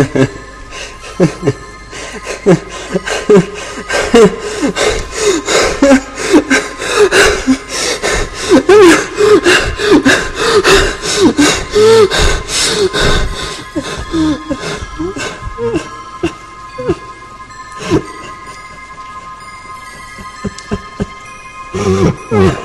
Popolak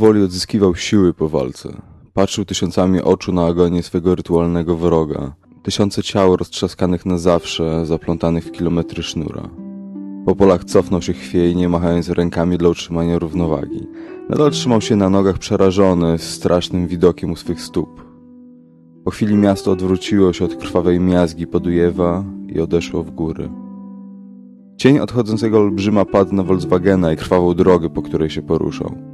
powoli odzyskiwał siły po walce. Patrzył tysiącami oczu na agonię swego rytualnego wroga. Tysiące ciał roztrzaskanych na zawsze, zaplątanych w kilometry sznura. Popolak cofnął się chwiejnie, machając rękami dla utrzymania równowagi. Nadal trzymał się na nogach przerażony strasznym widokiem u swych stóp. Po chwili miasto odwróciło się od krwawej miazgi Podujewa i odeszło w góry. Cień odchodzącego olbrzyma padł na Volkswagena i krwawą drogę, po której się poruszał.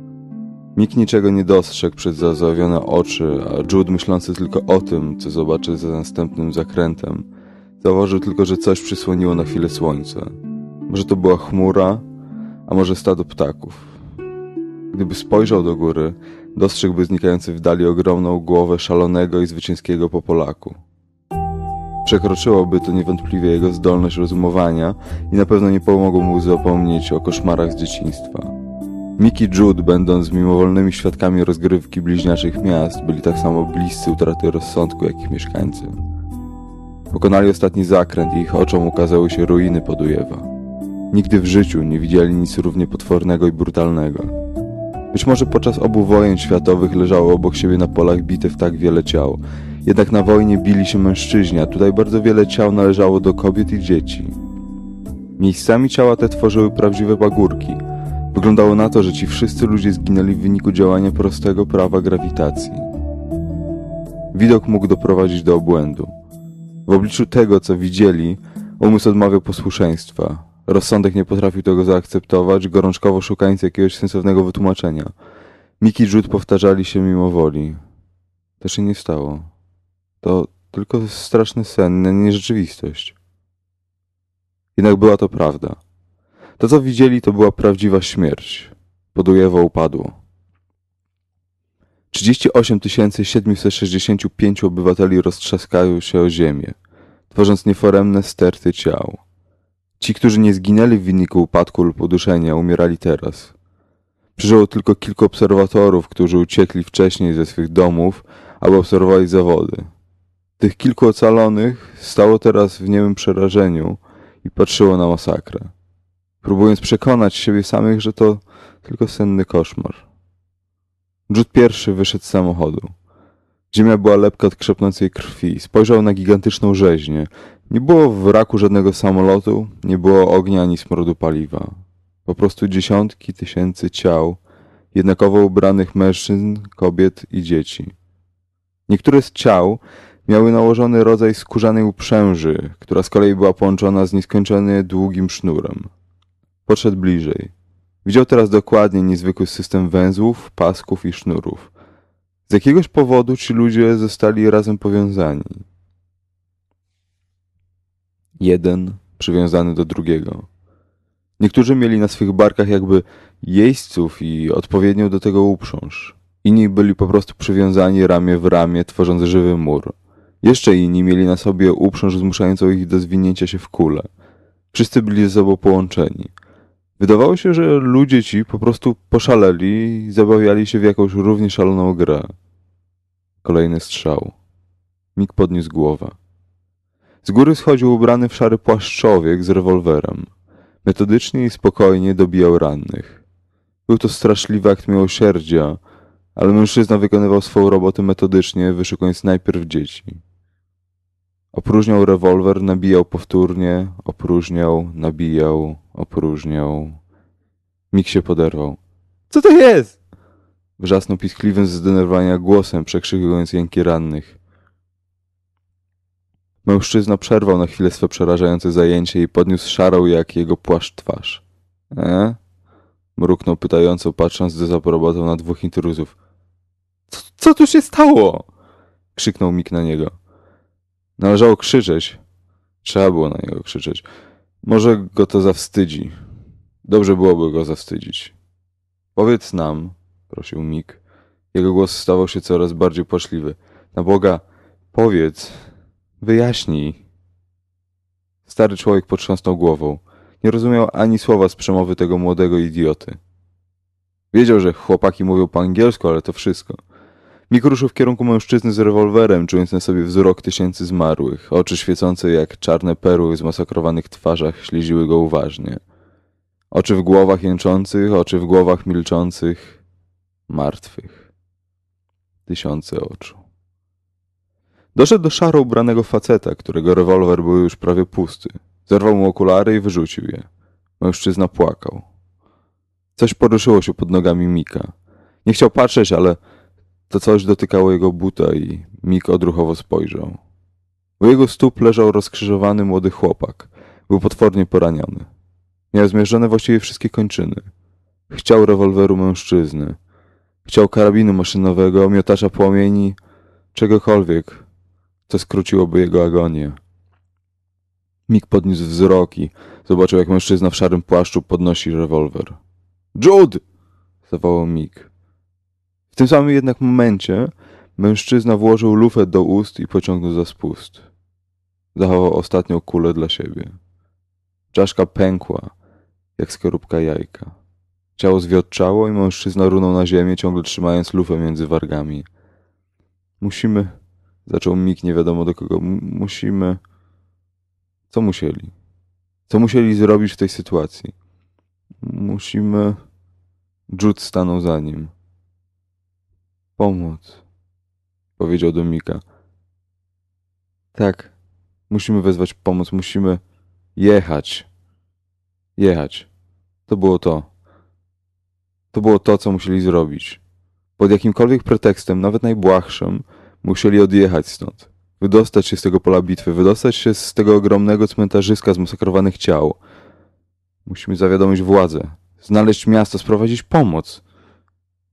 Nikt niczego nie dostrzegł przez zazawione oczy, a Jude myślący tylko o tym, co zobaczy za następnym zakrętem, zauważył tylko, że coś przysłoniło na chwilę słońce. Może to była chmura, a może stado ptaków. Gdyby spojrzał do góry, dostrzegłby znikający w dali ogromną głowę szalonego i zwycięskiego po Polaku. Przekroczyłoby to niewątpliwie jego zdolność rozumowania i na pewno nie pomogło mu zapomnieć o koszmarach z dzieciństwa. Mick i Jude, będąc mimowolnymi świadkami rozgrywki bliźniaczych miast, byli tak samo bliscy utraty rozsądku, jak ich mieszkańcy. Pokonali ostatni zakręt i ich oczom ukazały się ruiny Podujewa. Nigdy w życiu nie widzieli nic równie potwornego i brutalnego. Być może podczas obu wojen światowych leżało obok siebie na polach bitew tak wiele ciał. Jednak na wojnie bili się mężczyźni, a tutaj bardzo wiele ciał należało do kobiet i dzieci. Miejscami ciała te tworzyły prawdziwe pagórki – Wyglądało na to, że ci wszyscy ludzie zginęli w wyniku działania prostego prawa grawitacji. Widok mógł doprowadzić do obłędu. W obliczu tego, co widzieli, umysł odmawiał posłuszeństwa. Rozsądek nie potrafił tego zaakceptować, gorączkowo szukając jakiegoś sensownego wytłumaczenia. Miki i powtarzali się mimo woli. To się nie stało. To tylko straszny sen, nie rzeczywistość. Jednak była to prawda. To, co widzieli, to była prawdziwa śmierć. Podujewo upadło. 38 765 obywateli roztrzaskają się o ziemię, tworząc nieforemne sterty ciał. Ci, którzy nie zginęli w wyniku upadku lub uduszenia, umierali teraz. Przeżyło tylko kilku obserwatorów, którzy uciekli wcześniej ze swych domów, aby obserwować zawody. Tych kilku ocalonych stało teraz w niemym przerażeniu i patrzyło na masakrę próbując przekonać siebie samych, że to tylko senny koszmar. Jude pierwszy wyszedł z samochodu. Ziemia była lepka od krzepnącej krwi. Spojrzał na gigantyczną rzeźnię. Nie było w raku żadnego samolotu, nie było ognia ani smrodu paliwa. Po prostu dziesiątki tysięcy ciał, jednakowo ubranych mężczyzn, kobiet i dzieci. Niektóre z ciał miały nałożony rodzaj skórzanej uprzęży, która z kolei była połączona z nieskończenie długim sznurem. Podszedł bliżej. Widział teraz dokładnie niezwykły system węzłów, pasków i sznurów. Z jakiegoś powodu ci ludzie zostali razem powiązani. Jeden przywiązany do drugiego. Niektórzy mieli na swych barkach jakby jeźdźców i odpowiednią do tego uprząż. Inni byli po prostu przywiązani ramię w ramię, tworząc żywy mur. Jeszcze inni mieli na sobie uprząż zmuszającą ich do zwinięcia się w kulę. Wszyscy byli ze sobą połączeni. Wydawało się, że ludzie ci po prostu poszaleli i zabawiali się w jakąś równie szaloną grę. Kolejny strzał. Mik podniósł głowę. Z góry schodził ubrany w szary płaszczowiek z rewolwerem. Metodycznie i spokojnie dobijał rannych. Był to straszliwy akt miłosierdzia, ale mężczyzna wykonywał swoją robotę metodycznie, wyszukując najpierw dzieci. Opróżniał rewolwer, nabijał powtórnie, opróżniał, nabijał, opróżniał. Mik się poderwał. Co to jest? Wrzasnął piskliwym z zdenerwowania głosem, przekrzykując jęki rannych. Mężczyzna przerwał na chwilę swe przerażające zajęcie i podniósł szarą jak jego płaszcz twarz. E? Mruknął pytająco, patrząc z dezaprobatą na dwóch intruzów. Co, co tu się stało? Krzyknął Mik na niego. Należało krzyczeć. Trzeba było na niego krzyczeć. Może go to zawstydzi. Dobrze byłoby go zawstydzić. Powiedz nam, prosił Mik. Jego głos stawał się coraz bardziej płaczliwy. Na Boga, powiedz, wyjaśnij. Stary człowiek potrząsnął głową. Nie rozumiał ani słowa z przemowy tego młodego idioty. Wiedział, że chłopaki mówią po angielsku, ale to wszystko. Mik ruszył w kierunku mężczyzny z rewolwerem, czując na sobie wzrok tysięcy zmarłych. Oczy świecące jak czarne perły w zmasakrowanych twarzach śledziły go uważnie. Oczy w głowach jęczących, oczy w głowach milczących, martwych. Tysiące oczu. Doszedł do szaro ubranego faceta, którego rewolwer był już prawie pusty. Zerwał mu okulary i wyrzucił je. Mężczyzna płakał. Coś poruszyło się pod nogami Mika. Nie chciał patrzeć, ale to coś dotykało jego buta i Mik odruchowo spojrzał. U jego stóp leżał rozkrzyżowany młody chłopak. Był potwornie poraniony. Miał zmierzone właściwie wszystkie kończyny. Chciał rewolweru mężczyzny. Chciał karabinu maszynowego, miotacza płomieni, czegokolwiek, co skróciłoby jego agonię. Mik podniósł wzrok i zobaczył, jak mężczyzna w szarym płaszczu podnosi rewolwer. Jude! zawołał Mik. W tym samym jednak momencie mężczyzna włożył lufę do ust i pociągnął za spust. Zachował ostatnią kulę dla siebie. Czaszka pękła, jak skorupka jajka. Ciało zwiotczało i mężczyzna runął na ziemię, ciągle trzymając lufę między wargami. Musimy... Zaczął Mik nie wiadomo do kogo. musimy... Co musieli? Co musieli zrobić w tej sytuacji? Musimy... Jude stanął za nim. Pomóc, powiedział do Mika. Tak, musimy wezwać pomoc, musimy jechać. Jechać. To było to. To było to, co musieli zrobić. Pod jakimkolwiek pretekstem, nawet najbłahszym, musieli odjechać stąd. Wydostać się z tego pola bitwy, wydostać się z tego ogromnego cmentarzyska zmasakrowanych ciał. Musimy zawiadomić władzę, znaleźć miasto, sprowadzić pomoc.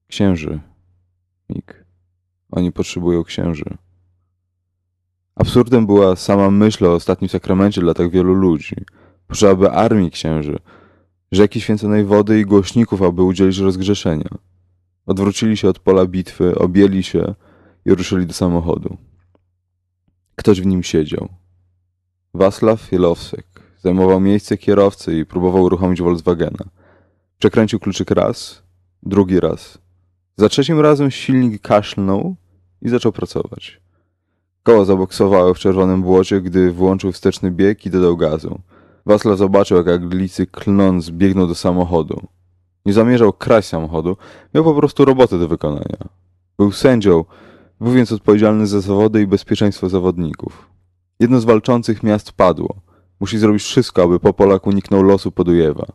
Księży. Mik. Oni potrzebują księży. Absurdem była sama myśl o ostatnim sakramencie dla tak wielu ludzi. Potrzeba armii księży, rzeki święconej wody i głośników, aby udzielić rozgrzeszenia. Odwrócili się od pola bitwy, objęli się i ruszyli do samochodu. Ktoś w nim siedział. Wasław Jelowsek zajmował miejsce kierowcy i próbował uruchomić Volkswagena. Przekręcił kluczyk raz, drugi raz. Za trzecim razem silnik kaszlnął i zaczął pracować. Koło zaboksowało w czerwonym błocie, gdy włączył wsteczny bieg i dodał gazu. Wasla zobaczył, jak Anglicy klnąc biegną do samochodu. Nie zamierzał kraść samochodu, miał po prostu robotę do wykonania. Był sędzią, był więc odpowiedzialny za zawody i bezpieczeństwo zawodników. Jedno z walczących miast padło. Musi zrobić wszystko, aby Popolak uniknął losu Podujewa.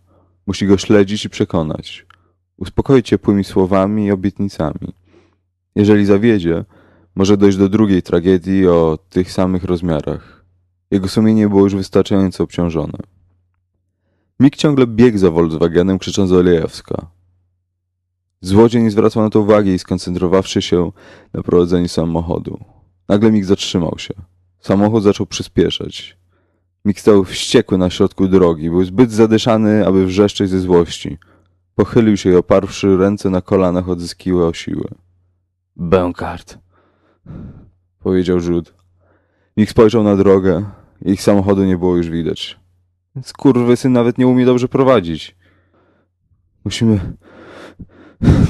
Musi go śledzić i przekonać. Uspokoić ciepłymi słowami i obietnicami. Jeżeli zawiedzie, może dojść do drugiej tragedii o tych samych rozmiarach. Jego sumienie było już wystarczająco obciążone. Mik ciągle biegł za Volkswagenem, krzycząc Olejewska. Złodziej nie zwracał na to uwagi i skoncentrowawszy się na prowadzeniu samochodu. Nagle Mik zatrzymał się. Samochód zaczął przyspieszać. Mik stał wściekły na środku drogi. Był zbyt zadyszany, aby wrzeszczeć ze złości. Pochylił się i oparwszy ręce na kolanach odzyskiwał siłę. Bękart, powiedział Jude. Mik spojrzał na drogę. Ich samochodu nie było już widać. Skurwysyn nawet nie umie dobrze prowadzić. Musimy...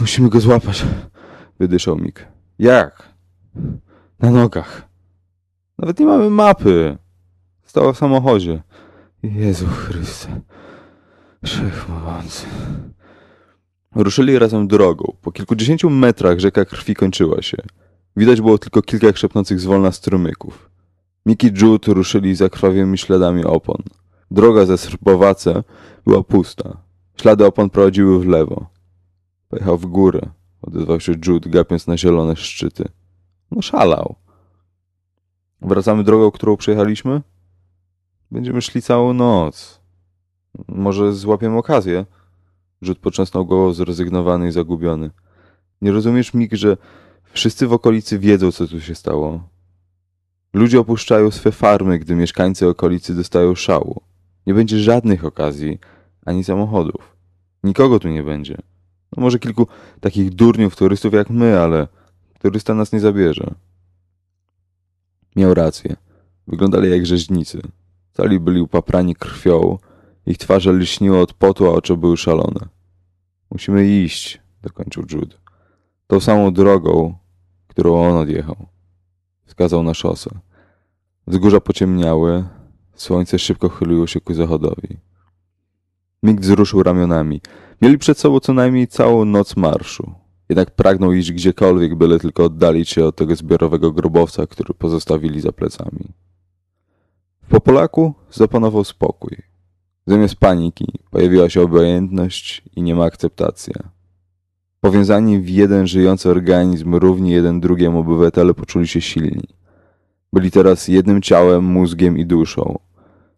Musimy go złapać, wydyszał Mik. Jak? Na nogach. Nawet nie mamy mapy. Stała w samochodzie. Jezu Chryste. Wszechmogący. Ruszyli razem drogą. Po kilkudziesięciu metrach rzeka krwi kończyła się. Widać było tylko kilka krzepnących zwolna strumyków. Miki i Jude ruszyli zakrwawionymi śladami opon. Droga ze Srbowace była pusta. Ślady opon prowadziły w lewo. Pojechał w górę, odezwał się Jude, gapiąc na zielone szczyty. No szalał. Wracamy drogą, którą przejechaliśmy? Będziemy szli całą noc. Może złapiemy okazję? Rzut począsnął go zrezygnowany i zagubiony. Nie rozumiesz, Mik, że wszyscy w okolicy wiedzą, co tu się stało. Ludzie opuszczają swe farmy, gdy mieszkańcy okolicy dostają szału. Nie będzie żadnych okazji, ani samochodów. Nikogo tu nie będzie. No może kilku takich durniów turystów jak my, ale turysta nas nie zabierze. Miał rację. Wyglądali jak rzeźnicy. Cali byli upaprani krwią, ich twarze lśniły od potu, a oczy były szalone. Musimy iść, dokończył Jude. Tą samą drogą, którą on odjechał. Wskazał na szosę. Wzgórza pociemniały, słońce szybko chyliło się ku zachodowi. Mick wzruszył ramionami. Mieli przed sobą co najmniej całą noc marszu. Jednak pragnął iść gdziekolwiek, byle tylko oddalić się od tego zbiorowego grobowca, który pozostawili za plecami. W Popolaku zapanował spokój. Zamiast paniki pojawiła się obojętność i niema akceptacja. Powiązani w jeden żyjący organizm, równi jeden drugiemu obywatele poczuli się silni. Byli teraz jednym ciałem, mózgiem i duszą.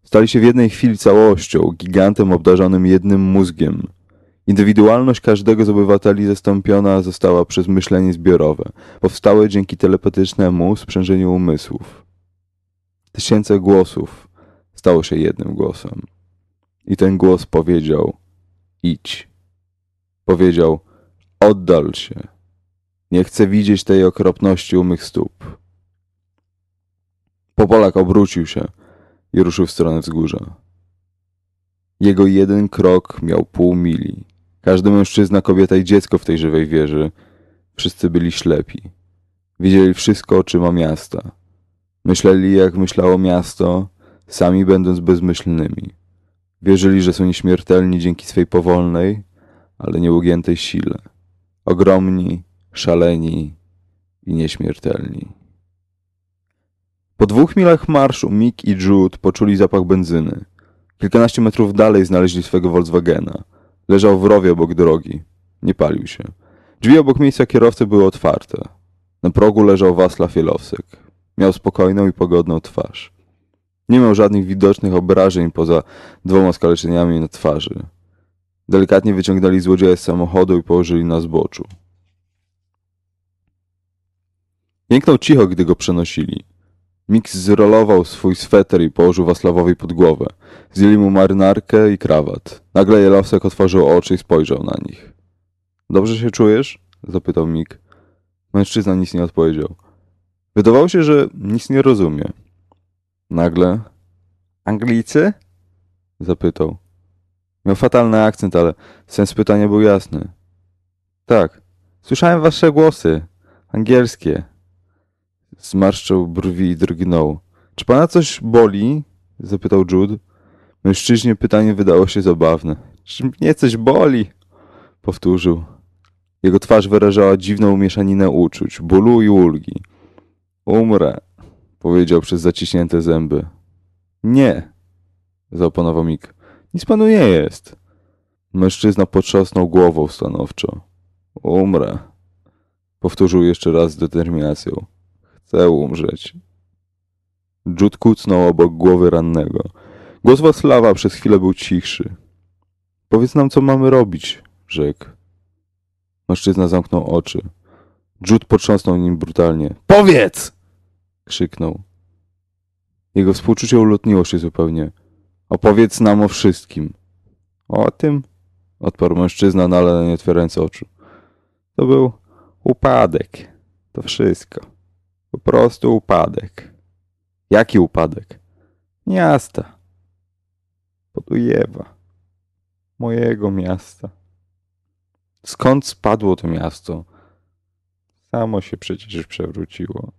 Stali się w jednej chwili całością, gigantem obdarzonym jednym mózgiem. Indywidualność każdego z obywateli zastąpiona została przez myślenie zbiorowe, powstałe dzięki telepatycznemu sprzężeniu umysłów. Tysiące głosów stało się jednym głosem. I ten głos powiedział: idź. Powiedział: oddal się. Nie chcę widzieć tej okropności u mych stóp. Popolak obrócił się i ruszył w stronę wzgórza. Jego jeden krok miał pół mili. Każdy mężczyzna, kobieta i dziecko w tej żywej wieży. Wszyscy byli ślepi. Widzieli wszystko oczyma miasta. Myśleli, jak myślało miasto, sami będąc bezmyślnymi. Wierzyli, że są nieśmiertelni dzięki swej powolnej, ale nieugiętej sile. Ogromni, szaleni i nieśmiertelni. Po dwóch milach marszu Mick i Jude poczuli zapach benzyny. Kilkanaście metrów dalej znaleźli swego Volkswagena. Leżał w rowie obok drogi. Nie palił się. Drzwi obok miejsca kierowcy były otwarte. Na progu leżał Waslaw Jelowsek. Miał spokojną i pogodną twarz. Nie miał żadnych widocznych obrażeń poza dwoma skaleczeniami na twarzy. Delikatnie wyciągnęli złodzieja z samochodu i położyli na zboczu. Jęknął cicho, gdy go przenosili. Mix zrolował swój sweter i położył Waslawowi pod głowę. Zdjęli mu marynarkę i krawat. Nagle Jelowsek otworzył oczy i spojrzał na nich. Dobrze się czujesz? zapytał Mik. Mężczyzna nic nie odpowiedział. Wydawało się, że nic nie rozumie. Nagle... Anglicy? zapytał. Miał fatalny akcent, ale sens pytania był jasny. Tak, słyszałem wasze głosy. Angielskie. Zmarszczył brwi i drgnął. Czy pana coś boli? zapytał Jude. Mężczyźnie pytanie wydało się zabawne. Czy mnie coś boli? Powtórzył. Jego twarz wyrażała dziwną mieszaninę uczuć, bólu i ulgi. Umrę, powiedział przez zaciśnięte zęby. Nie, zaoponował Mik. Nic panu nie jest. Mężczyzna potrząsnął głową stanowczo. Umrę, powtórzył jeszcze raz z determinacją. Chcę umrzeć. Jude kucnął obok głowy rannego. Głos Waslawa przez chwilę był cichszy. Powiedz nam, co mamy robić, rzekł. Mężczyzna zamknął oczy. Jude potrząsnął nim brutalnie. Powiedz! Krzyknął. Jego współczucie ulotniło się zupełnie. Opowiedz nam o wszystkim. O tym? Odparł mężczyzna, no ale nie otwierając oczu. To był upadek. To wszystko. Po prostu upadek. Jaki upadek? Miasta. Podujewa. Mojego miasta. Skąd spadło to miasto? Samo się przecież przewróciło.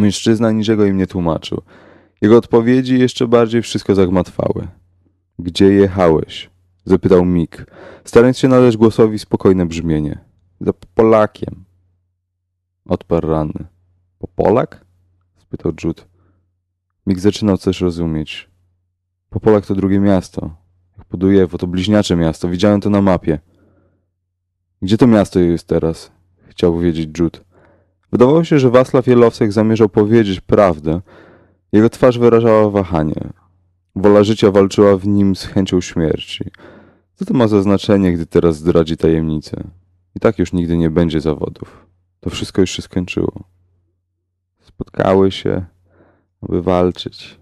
Mężczyzna niczego im nie tłumaczył. Jego odpowiedzi jeszcze bardziej wszystko zagmatwały. Gdzie jechałeś? Zapytał Mik, starając się nadać głosowi spokojne brzmienie. Za Polakiem. Odparł ranny. Po Polak? spytał Jude. Mik zaczynał coś rozumieć. Popolak to drugie miasto. Jak Podujewo to bliźniacze miasto. Widziałem to na mapie. Gdzie to miasto jest teraz? Chciał wiedzieć Jude. Wydawało się, że Wacław Jelowsek zamierzał powiedzieć prawdę. Jego twarz wyrażała wahanie. Wola życia walczyła w nim z chęcią śmierci. Co to ma za znaczenie, gdy teraz zdradzi tajemnicę? I tak już nigdy nie będzie zawodów. To wszystko już się skończyło. Spotkały się, aby walczyć.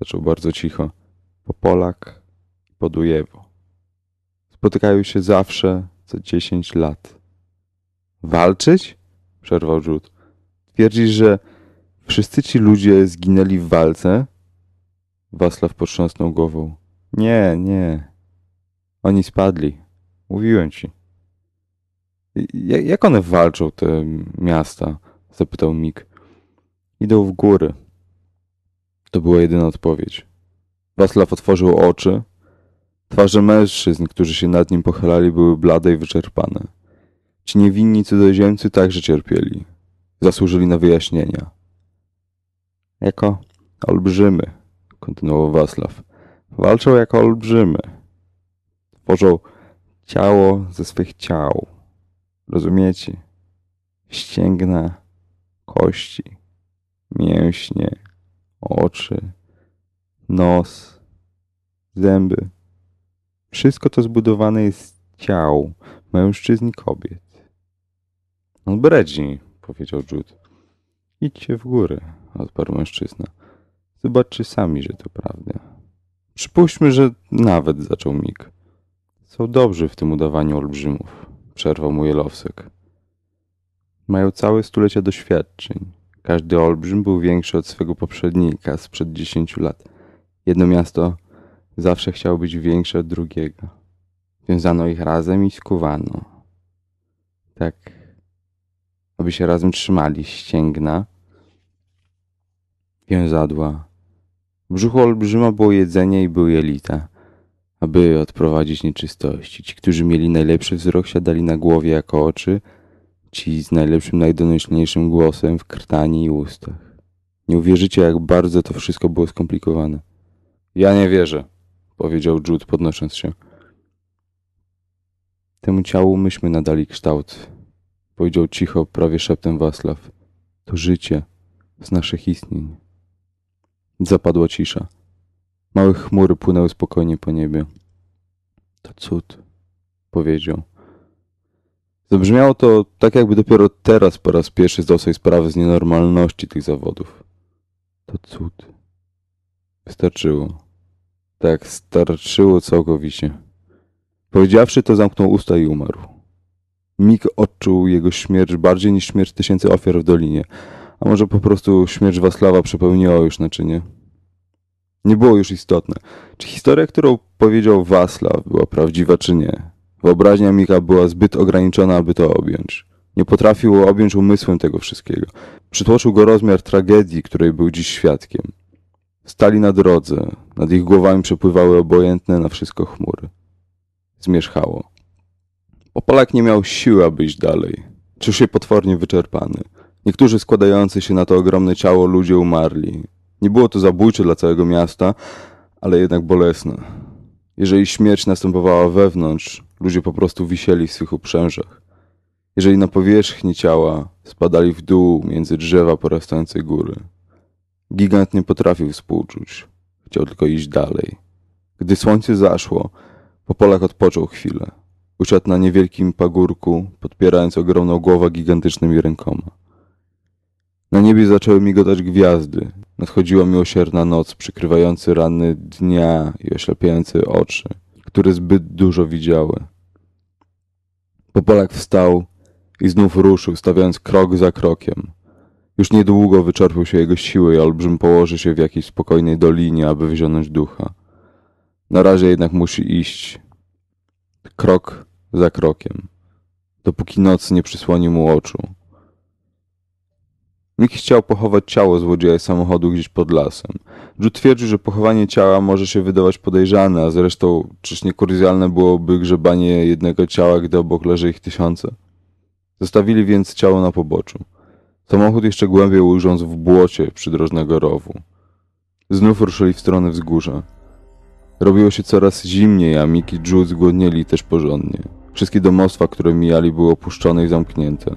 Zaczął bardzo cicho. Po Polak i po Dujewo. Spotykają się zawsze co dziesięć lat. Walczyć? Przerwał Jude. Twierdzisz, że wszyscy ci ludzie zginęli w walce? Wacław potrząsnął głową. Nie, nie. Oni spadli. Mówiłem ci. Jak one walczą, te miasta? Zapytał Mik. Idą w góry. To była jedyna odpowiedź. Wacław otworzył oczy. Twarze mężczyzn, którzy się nad nim pochylali, były blade i wyczerpane. Ci niewinni cudzoziemcy także cierpieli. Zasłużyli na wyjaśnienia. Jako olbrzymy, kontynuował Wacław. Walczą jako olbrzymy. Tworzą ciało ze swych ciał. Rozumiecie? Ścięgna, kości, mięśnie, oczy, nos, zęby. Wszystko to zbudowane jest z ciał mężczyzn i kobiet. On bredzi, powiedział Jude. Idźcie w górę, odparł mężczyzna. Zobaczcie sami, że to prawda. Przypuśćmy, że nawet zaczął Mik. Są dobrzy w tym udawaniu olbrzymów, przerwał mu Jelowsek. Mają całe stulecia doświadczeń. Każdy olbrzym był większy od swego poprzednika sprzed dziesięciu lat. Jedno miasto zawsze chciało być większe od drugiego. Wiązano ich razem i skuwano. Tak, aby się razem trzymali ścięgna, więzadła. W brzuchu olbrzyma było jedzenie i był jelita, aby odprowadzić nieczystości. Ci, którzy mieli najlepszy wzrok, siadali na głowie jako oczy, ci z najlepszym, najdonośniejszym głosem w krtani i ustach. Nie uwierzycie, jak bardzo to wszystko było skomplikowane. Ja nie wierzę, powiedział Jude, podnosząc się. Temu ciału myśmy nadali kształt, powiedział cicho, prawie szeptem Wasław. To życie z naszych istnień. Zapadła cisza. Małe chmury płynęły spokojnie po niebie. To cud, powiedział. Zabrzmiało to tak, jakby dopiero teraz po raz pierwszy zdał sobie sprawę z nienormalności tych zawodów. To cud. Wystarczyło. Tak, starczyło całkowicie. Powiedziawszy to, zamknął usta i umarł. Mik odczuł jego śmierć bardziej niż śmierć tysięcy ofiar w dolinie, a może po prostu śmierć Waslawa przepełniła już naczynie. Nie było już istotne, czy historia, którą powiedział Waslaw, była prawdziwa, czy nie. Wyobraźnia Mika była zbyt ograniczona, aby to objąć. Nie potrafił objąć umysłem tego wszystkiego. Przytłoczył go rozmiar tragedii, której był dziś świadkiem. Stali na drodze, nad ich głowami przepływały obojętne na wszystko chmury. Zmierzchało. Opolak nie miał siły, aby iść dalej. Czuł się potwornie wyczerpany. Niektórzy składający się na to ogromne ciało ludzie umarli. Nie było to zabójcze dla całego miasta, ale jednak bolesne. Jeżeli śmierć następowała wewnątrz, ludzie po prostu wisieli w swych uprzężach. Jeżeli na powierzchni ciała, spadali w dół między drzewa porastającej góry. Gigant nie potrafił współczuć. Chciał tylko iść dalej. Gdy słońce zaszło, Popolak odpoczął chwilę. Usiadł na niewielkim pagórku, podpierając ogromną głowę gigantycznymi rękoma. Na niebie zaczęły migotać gwiazdy. Nadchodziła miłosierna noc, przykrywający rany dnia i oślepiające oczy, które zbyt dużo widziały. Popolak wstał i znów ruszył, stawiając krok za krokiem. Już niedługo wyczerpią się jego siły i olbrzym położy się w jakiejś spokojnej dolinie, aby wyzionąć ducha. Na razie jednak musi iść krok za krokiem, dopóki noc nie przysłoni mu oczu. Mick chciał pochować ciało złodzieja samochodu gdzieś pod lasem. Drew twierdził, że pochowanie ciała może się wydawać podejrzane, a zresztą czyż nie kurzjalne byłoby grzebanie jednego ciała, gdy obok leży ich tysiące. Zostawili więc ciało na poboczu. Samochód jeszcze głębiej ujrząc w błocie przydrożnego rowu. Znów ruszyli w stronę wzgórza. Robiło się coraz zimniej, a Mick i Jude zgłodnieli też porządnie. Wszystkie domostwa, które mijali, były opuszczone i zamknięte.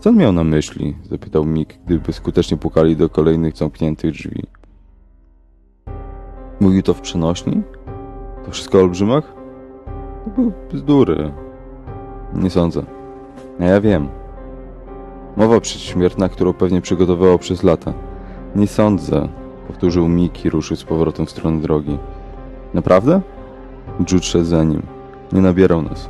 Co on miał na myśli? zapytał Mick, gdy skutecznie pukali do kolejnych zamkniętych drzwi. Mówił to w przenośni? To wszystko o olbrzymach? To był bzdury. Nie sądzę. A ja wiem. Mowa przedśmiertna, którą pewnie przygotowywał przez lata. Nie sądzę, powtórzył Mick i ruszył z powrotem w stronę drogi. Naprawdę? Jude szedł za nim. Nie nabierał nas.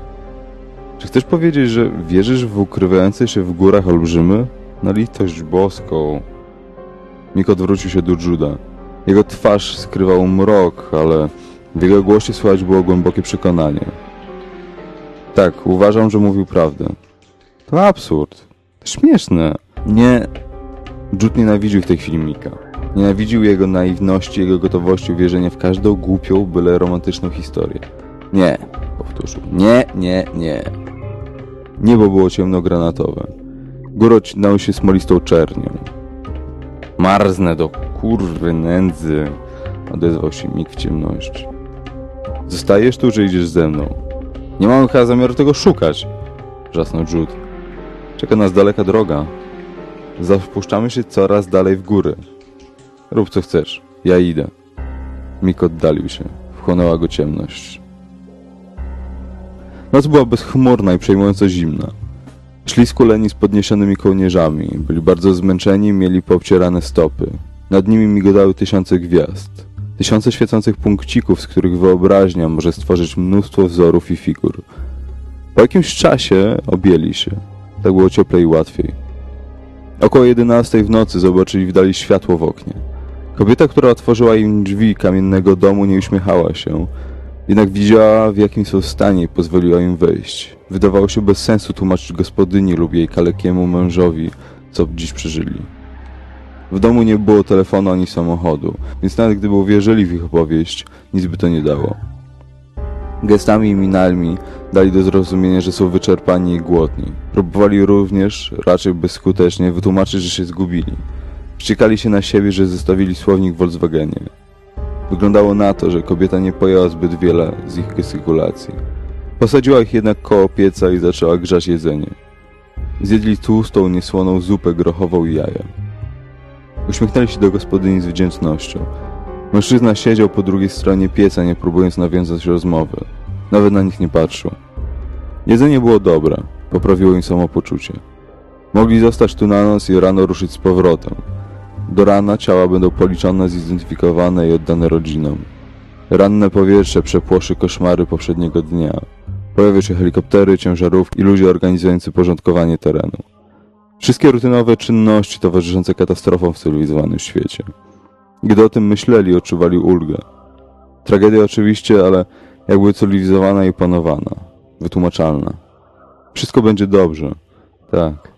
Czy chcesz powiedzieć, że wierzysz w ukrywające się w górach olbrzymy? Na litość boską. Mick odwrócił się do Juda. Jego twarz skrywał mrok, ale w jego głosie słychać było głębokie przekonanie. Tak, uważam, że mówił prawdę. To absurd. Śmieszne. Nie... Jude nienawidził w tej chwili Mika. Nienawidził jego naiwności, jego gotowości uwierzenia w każdą głupią, byle romantyczną historię. Nie, powtórzył. Nie, nie, nie. Niebo było ciemnogranatowe. Góry odcinały się smolistą czernią. Marznę do kurwy nędzy, odezwał się Mik w ciemności. Zostajesz tu, czy idziesz ze mną? Nie mamy chyba zamiaru tego szukać, wrzasnął Jude. Czeka nas daleka droga. Zapuszczamy się coraz dalej w góry. Rób co chcesz, ja idę. Mik oddalił się. Wchłonęła go ciemność. Noc była bezchmurna i przejmująco zimna. Szli skuleni z podniesionymi kołnierzami. Byli bardzo zmęczeni i mieli poobcierane stopy. Nad nimi migotały tysiące gwiazd. Tysiące świecących punkcików, z których wyobraźnia może stworzyć mnóstwo wzorów i figur. Po jakimś czasie objęli się. Tak było cieplej i łatwiej. Około jedenastej w nocy zobaczyli w dali światło w oknie. Kobieta, która otworzyła im drzwi kamiennego domu, nie uśmiechała się, jednak widziała w jakim są stanie i pozwoliła im wejść. Wydawało się bez sensu tłumaczyć gospodyni lub jej kalekiemu mężowi, co dziś przeżyli. W domu nie było telefonu ani samochodu, więc nawet gdyby uwierzyli w ich opowieść, nic by to nie dało. Gestami i minami dali do zrozumienia, że są wyczerpani i głodni. Próbowali również, raczej bezskutecznie, wytłumaczyć, że się zgubili. Wściekali się na siebie, że zostawili słownik w Volkswagenie. Wyglądało na to, że kobieta nie pojęła zbyt wiele z ich gestykulacji. Posadziła ich jednak koło pieca i zaczęła grzać jedzenie. Zjedli tłustą, niesłoną zupę grochową i jaja. Uśmiechnęli się do gospodyni z wdzięcznością. Mężczyzna siedział po drugiej stronie pieca, nie próbując nawiązać rozmowy. Nawet na nich nie patrzył. Jedzenie było dobre, poprawiło im samopoczucie. Mogli zostać tu na noc i rano ruszyć z powrotem. Do rana ciała będą policzone, zidentyfikowane i oddane rodzinom. Ranne powietrze przepłoszy koszmary poprzedniego dnia. Pojawią się helikoptery, ciężarówki i ludzie organizujący porządkowanie terenu. Wszystkie rutynowe czynności towarzyszące katastrofom w cywilizowanym świecie. Gdy o tym myśleli, odczuwali ulgę. Tragedia oczywiście, ale jakby cywilizowana i opanowana. Wytłumaczalna. Wszystko będzie dobrze. Tak.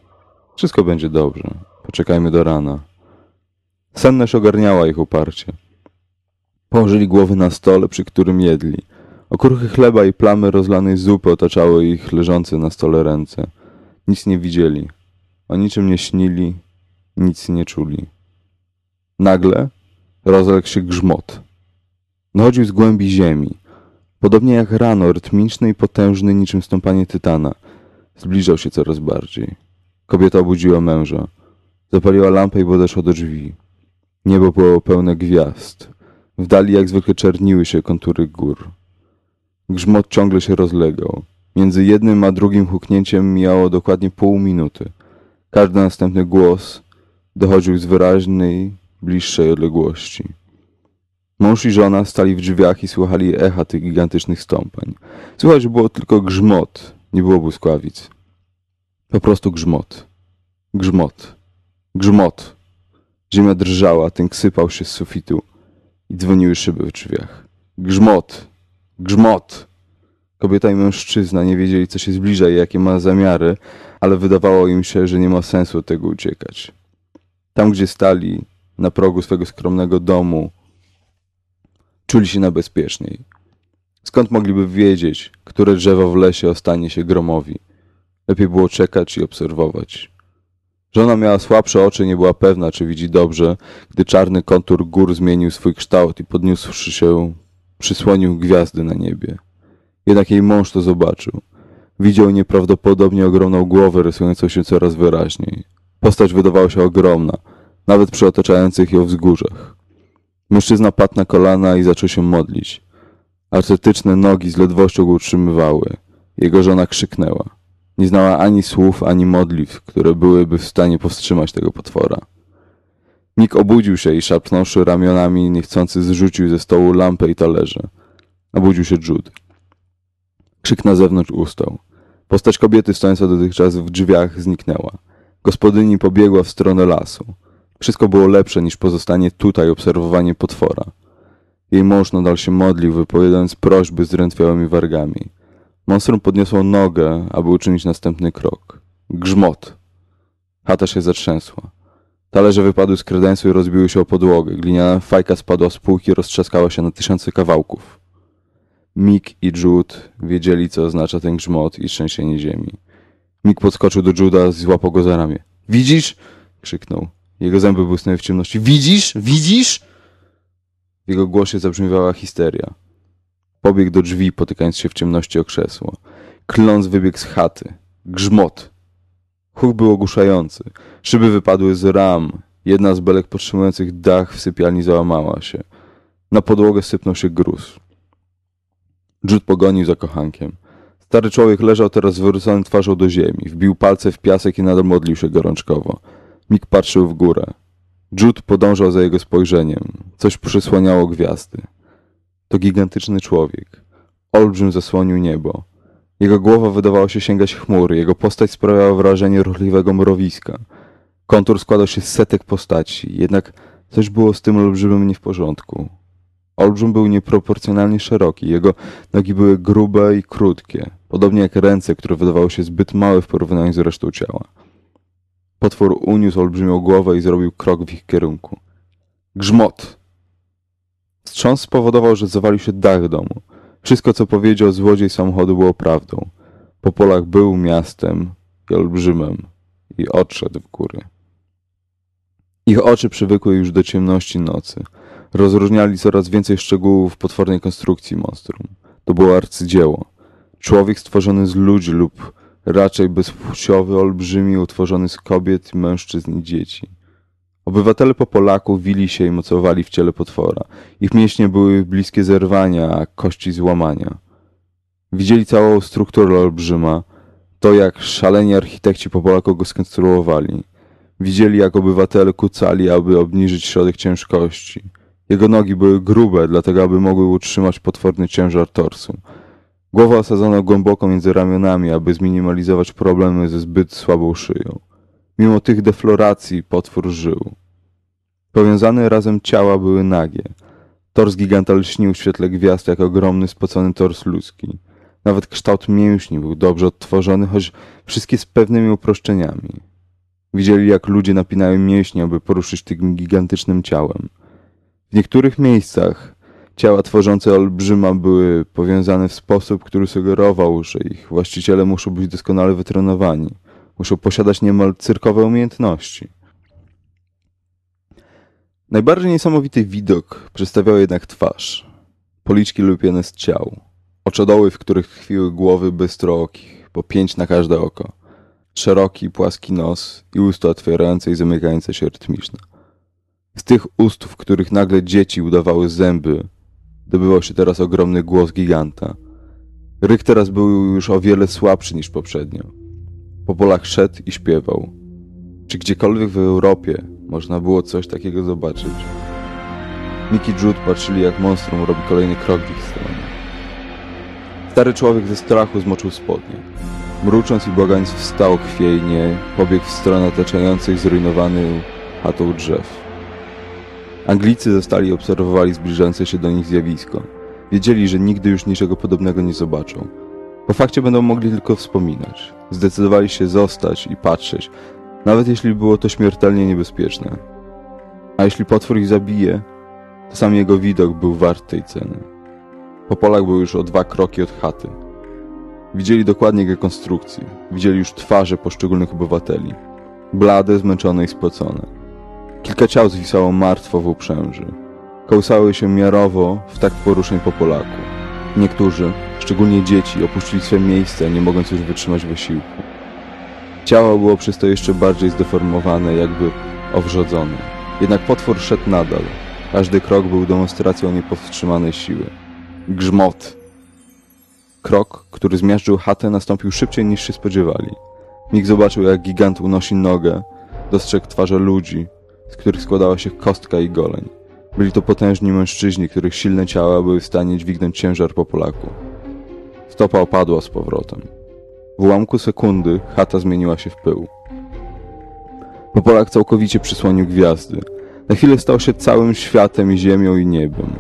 Wszystko będzie dobrze. Poczekajmy do rana. Senność ogarniała ich uparcie. Położyli głowy na stole, przy którym jedli. Okruchy chleba i plamy rozlanej zupy otaczały ich leżące na stole ręce. Nic nie widzieli. O niczym nie śnili, nic nie czuli. Nagle rozległ się grzmot. Nachodził z głębi ziemi. Podobnie jak rano, rytmiczny i potężny niczym stąpanie tytana. Zbliżał się coraz bardziej. Kobieta obudziła męża. Zapaliła lampę i podeszła do drzwi. Niebo było pełne gwiazd. W dali jak zwykle czerniły się kontury gór. Grzmot ciągle się rozlegał. Między jednym a drugim huknięciem mijało dokładnie pół minuty. Każdy następny głos dochodził z wyraźnej, bliższej odległości. Mąż i żona stali w drzwiach i słuchali echa tych gigantycznych stąpań. Słychać było tylko grzmot, nie było błyskawic. Po prostu grzmot. Grzmot. Grzmot. Ziemia drżała, tynk sypał się z sufitu i dzwoniły szyby w drzwiach. Grzmot. Grzmot. Kobieta i mężczyzna nie wiedzieli, co się zbliża i jakie ma zamiary, ale wydawało im się, że nie ma sensu od tego uciekać. Tam, gdzie stali, na progu swego skromnego domu, czuli się najbezpieczniej. Skąd mogliby wiedzieć, które drzewo w lesie ostanie się gromowi? Lepiej było czekać i obserwować. Żona miała słabsze oczy, nie była pewna, czy widzi dobrze, gdy czarny kontur gór zmienił swój kształt i podniósłszy się, przysłonił gwiazdy na niebie. Jednak jej mąż to zobaczył. Widział nieprawdopodobnie ogromną głowę rysującą się coraz wyraźniej. Postać wydawała się ogromna, nawet przy otaczających ją wzgórzach. Mężczyzna padł na kolana i zaczął się modlić. Artetyczne nogi z ledwością go utrzymywały. Jego żona krzyknęła. Nie znała ani słów, ani modlitw, które byłyby w stanie powstrzymać tego potwora. Nick obudził się i szarpnąwszy ramionami, niechcący zrzucił ze stołu lampę i talerze. Obudził się Jude. Krzyk na zewnątrz ustał. Postać kobiety stojąca dotychczas w drzwiach zniknęła. Gospodyni pobiegła w stronę lasu. Wszystko było lepsze niż pozostanie tutaj obserwowanie potwora. Jej mąż nadal się modlił, wypowiadając prośby zdrętwiałymi wargami. Monstrum podniosło nogę, aby uczynić następny krok. Grzmot. Chata się zatrzęsła. Talerze wypadły z kredensu i rozbiły się o podłogę. Gliniana fajka spadła z półki i roztrzaskała się na tysiące kawałków. Mick i Jude wiedzieli, co oznacza ten grzmot i trzęsienie ziemi. Mick podskoczył do Juda i złapał go za ramię. Widzisz? krzyknął. Jego zęby błysnęły w ciemności. Widzisz? Widzisz? W jego głosie zabrzmiewała histeria. Pobiegł do drzwi, potykając się w ciemności o krzesło. Kląc wybiegł z chaty. Grzmot. Huk był ogłuszający. Szyby wypadły z ram. Jedna z belek podtrzymujących dach w sypialni załamała się. Na podłogę sypnął się gruz. Jude pogonił za kochankiem. Stary człowiek leżał teraz zwrócony twarzą do ziemi. Wbił palce w piasek i nadal modlił się gorączkowo. Mick patrzył w górę. Jude podążał za jego spojrzeniem. Coś przysłaniało gwiazdy. To gigantyczny człowiek. Olbrzym zasłonił niebo. Jego głowa wydawała się sięgać chmury. Jego postać sprawiała wrażenie ruchliwego mrowiska. Kontur składał się z setek postaci. Jednak coś było z tym olbrzymem nie w porządku. Olbrzym był nieproporcjonalnie szeroki. Jego nogi były grube i krótkie. Podobnie jak ręce, które wydawały się zbyt małe w porównaniu z resztą ciała. Potwór uniósł olbrzymią głowę i zrobił krok w ich kierunku. Grzmot! Wstrząs spowodował, że zawalił się dach domu. Wszystko, co powiedział złodziej samochodu, było prawdą. Po polach był miastem i olbrzymem i odszedł w góry. Ich oczy przywykły już do ciemności nocy. Rozróżniali coraz więcej szczegółów potwornej konstrukcji monstrum. To było arcydzieło. Człowiek stworzony z ludzi lub raczej bezpłciowy, olbrzymi, utworzony z kobiet, mężczyzn i dzieci. Obywatele po Polaku wili się i mocowali w ciele potwora. Ich mięśnie były bliskie zerwania, a kości złamania. Widzieli całą strukturę olbrzyma, to jak szaleni architekci po Polaku go skonstruowali. Widzieli, jak obywatele kucali, aby obniżyć środek ciężkości. Jego nogi były grube, dlatego aby mogły utrzymać potworny ciężar torsu. Głowa osadzono głęboko między ramionami, aby zminimalizować problemy ze zbyt słabą szyją. Mimo tych defloracji potwór żył. Powiązane razem ciała były nagie. Tors giganta lśnił w świetle gwiazd jak ogromny, spocony tors ludzki. Nawet kształt mięśni był dobrze odtworzony, choć wszystkie z pewnymi uproszczeniami. Widzieli, jak ludzie napinają mięśnie, aby poruszyć tym gigantycznym ciałem. W niektórych miejscach ciała tworzące olbrzyma były powiązane w sposób, który sugerował, że ich właściciele muszą być doskonale wytrenowani. Muszą posiadać niemal cyrkowe umiejętności. Najbardziej niesamowity widok przedstawiał jednak twarz. Policzki lupione z ciał. Oczodoły, w których tkwiły głowy bystrookich, po pięć na każde oko. Szeroki, płaski nos i usta otwierające i zamykające się rytmicznie. Z tych ust, w których nagle dzieci udawały zęby, dobywał się teraz ogromny głos giganta. Ryk teraz był już o wiele słabszy niż poprzednio. Po polach szedł i śpiewał. Czy gdziekolwiek w Europie można było coś takiego zobaczyć? Mickey i Jude patrzyli, jak monstrum robi kolejny krok w ich stronę. Stary człowiek ze strachu zmoczył spodnie. Mrucząc i błagając wstał chwiejnie, pobiegł w stronę otaczających zrujnowaną chatą drzew. Anglicy zostali i obserwowali zbliżające się do nich zjawisko. Wiedzieli, że nigdy już niczego podobnego nie zobaczą. Po fakcie będą mogli tylko wspominać. Zdecydowali się zostać i patrzeć, nawet jeśli było to śmiertelnie niebezpieczne. A jeśli potwór ich zabije, to sam jego widok był wart tej ceny. Po polach był już o dwa kroki od chaty. Widzieli dokładnie jego konstrukcji. Widzieli już twarze poszczególnych obywateli. Blade, zmęczone i spocone. Kilka ciał zwisało martwo w uprzęży. Kołsały się miarowo w takt poruszeń po Polaku. Niektórzy, szczególnie dzieci, opuścili swe miejsce, nie mogąc już wytrzymać wysiłku. Ciało było przez to jeszcze bardziej zdeformowane, jakby owrzodzone. Jednak potwór szedł nadal. Każdy krok był demonstracją niepowstrzymanej siły. Grzmot. Krok, który zmiażdżył chatę, nastąpił szybciej niż się spodziewali. Mig zobaczył, jak gigant unosi nogę, dostrzegł twarze ludzi, z których składała się kostka i goleń. Byli to potężni mężczyźni, których silne ciała były w stanie dźwignąć ciężar po Polaku. Stopa opadła z powrotem. W ułamku sekundy chata zmieniła się w pył. Popolak całkowicie przysłonił gwiazdy. Na chwilę stał się całym światem i ziemią i niebem.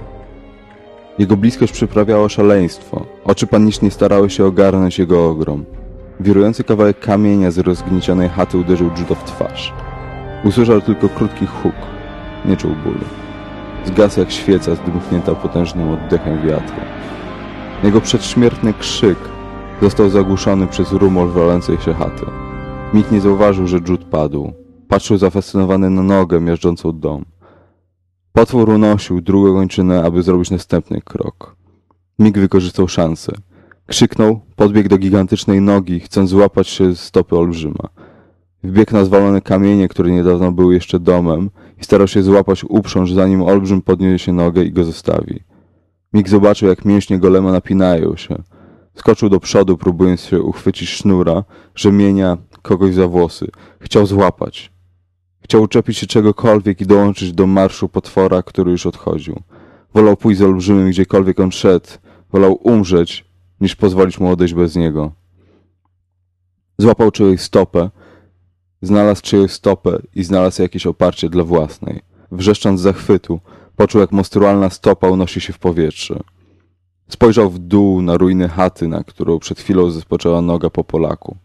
Jego bliskość przyprawiała szaleństwo. Oczy panicznie starały się ogarnąć jego ogrom. Wirujący kawałek kamienia z rozgniecionej chaty uderzył Judo w twarz. Usłyszał tylko krótki huk. Nie czuł bólu. Zgasł jak świeca zdmuchnięta potężnym oddechem wiatru. Jego przedśmiertny krzyk został zagłuszony przez rumor walącej się chaty. Nikt nie zauważył, że Jude padł. Patrzył zafascynowany na nogę miażdżącą dom. Potwór unosił drugą kończynę, aby zrobić następny krok. Mig wykorzystał szansę. Krzyknął, podbiegł do gigantycznej nogi, chcąc złapać się z stopy olbrzyma. Wbiegł na zwalone kamienie, które niedawno były jeszcze domem i starał się złapać uprząż, zanim olbrzym podniesie nogę i go zostawi. Mig zobaczył, jak mięśnie golema napinają się. Skoczył do przodu, próbując się uchwycić sznura, rzemienia, kogoś za włosy. Chciał złapać. Chciał uczepić się czegokolwiek i dołączyć do marszu potwora, który już odchodził. Wolał pójść z olbrzymem gdziekolwiek on szedł. Wolał umrzeć, niż pozwolić mu odejść bez niego. Złapał czyjąś stopę, znalazł czyjąś stopę i znalazł jakieś oparcie dla własnej. Wrzeszcząc z zachwytu, poczuł jak monstrualna stopa unosi się w powietrze. Spojrzał w dół na ruiny chaty, na którą przed chwilą zespoczęła noga po Polaku.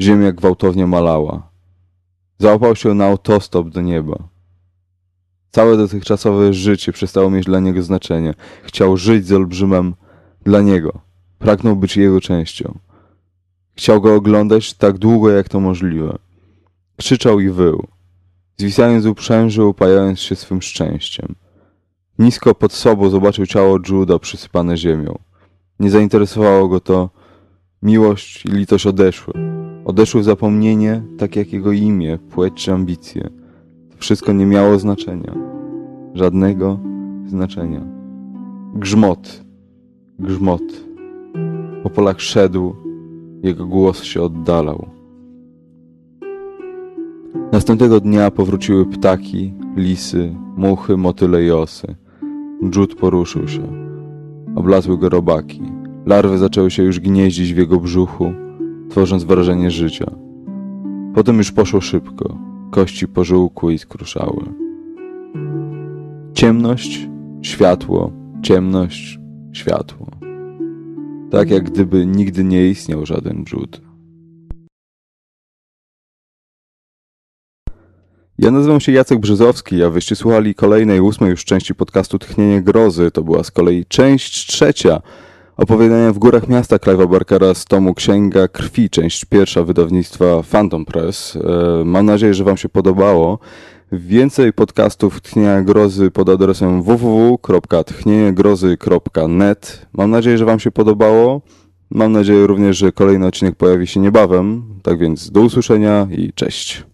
Ziemia gwałtownie malała. Załapał się na autostop do nieba. Całe dotychczasowe życie przestało mieć dla niego znaczenie. Chciał żyć z olbrzymem dla niego. Pragnął być jego częścią. Chciał go oglądać tak długo, jak to możliwe. Krzyczał i wył, zwisając z uprzęży, upajając się swym szczęściem. Nisko pod sobą zobaczył ciało Juda przysypane ziemią. Nie zainteresowało go to. Miłość i litość odeszły. Odeszły w zapomnienie, tak jak jego imię, płeć czy ambicje. To wszystko nie miało znaczenia. Żadnego znaczenia. Grzmot. Grzmot. Po polach szedł, jego głos się oddalał. Następnego dnia powróciły ptaki, lisy, muchy, motyle i osy. Jude poruszył się. Oblazły go robaki. Larwy zaczęły się już gnieździć w jego brzuchu, tworząc wrażenie życia. Potem już poszło szybko. Kości pożółkły i skruszały. Ciemność, światło, ciemność, światło. Tak jak gdyby nigdy nie istniał żaden Jude. Ja nazywam się Jacek Brzezowski, a wyście słuchali kolejnej, ósmej już części podcastu Tchnienie Grozy. To była z kolei część trzecia opowiadania w górach miasta Clive'a Barkera z tomu Księga Krwi, część pierwsza wydawnictwa Phantom Press. E, mam nadzieję, że wam się podobało. Więcej podcastów Tchnienia Grozy pod adresem www.tchnieniegrozy.net. Mam nadzieję, że wam się podobało. Mam nadzieję również, że kolejny odcinek pojawi się niebawem. Tak więc do usłyszenia i cześć.